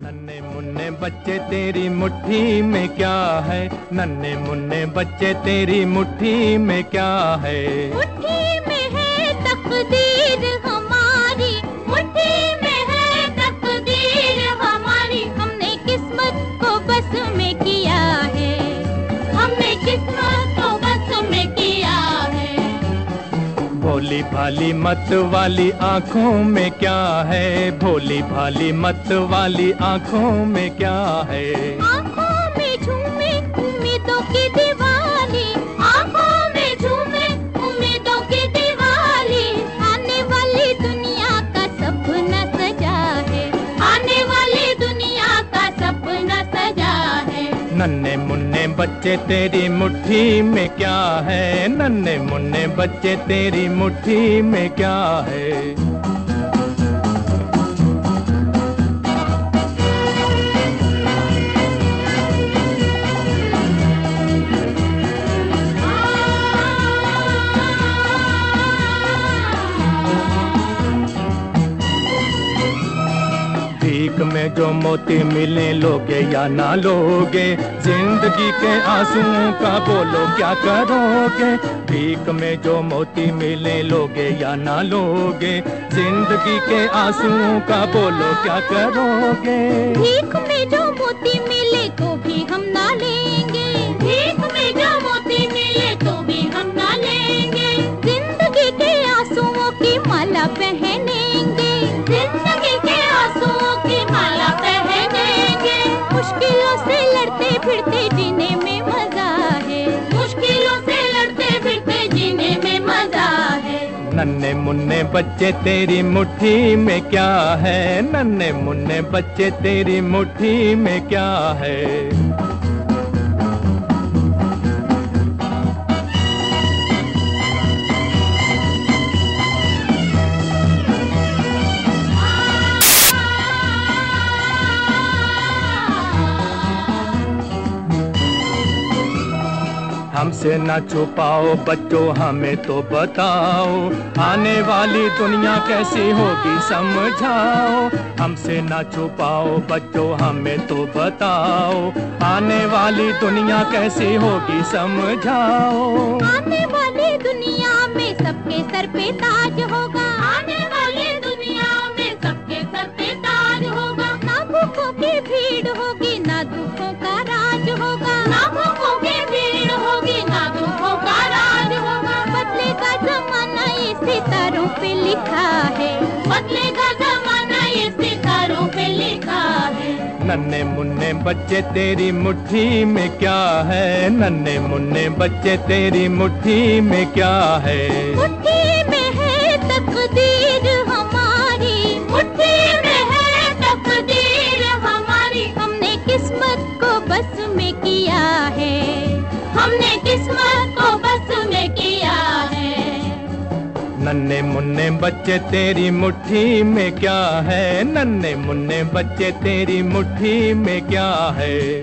नन्हे मुन्ने बच्चे तेरी मुट्ठी में क्या है? नन्हे मुन्ने बच्चे तेरी मुट्ठी में क्या है? मुट्ठी में है तकदीर भोली भाली मत वाली आँखों में क्या है? भोली भाली मत वाली आँखों में क्या है? नन्हे मुन्ने बच्चे तेरी मुट्ठी में क्या है? नन्हे मुन्ने बच्चे तेरी मुट्ठी में क्या है? जो मोती मिले लोगे या ना लोगे? ज़िंदगी के आंसुओं का बोलो, क्या करोगे? भीख में जो मोती मिले लोगे या ना लोगे? ज़िंदगी के आंसुओं का बोलो, क्या करोगे? भीख में जो मोती मिले तो भी हम ना लेंगे। भीख में जो नन्हे मुन्ने बच्चे तेरी मुट्ठी में क्या है? नन्हे मुन्ने बच्चे तेरी मुट्ठी में क्या है? हमसे ना छुपाओ, बच्चों हमें तो बताओ, आने वाली दुनिया कैसी होगी समझाओ। हमसे ना छुपाओ, बच्चों हमें तो बताओ, आने वाली दुनिया कैसी होगी समझाओ। पे लिखा है। बदलेगा जमाना ये सितारों पे लिखा है। नन्हे मुन्ने बच्चे तेरी मुट्ठी में क्या है? नन्हे मुन्ने बच्चे तेरी मुट्ठी में क्या है? मुट्ठी में है तकदीर हमारी। मुट्ठी में है तकदीर हमारी। हमने किस्मत को बस में किया है। हमने किस्मत नन्हे मुन्ने बच्चे तेरी मुट्ठी में क्या है? नन्ने मुन्ने बच्चे तेरी मुट्ठी में क्या है?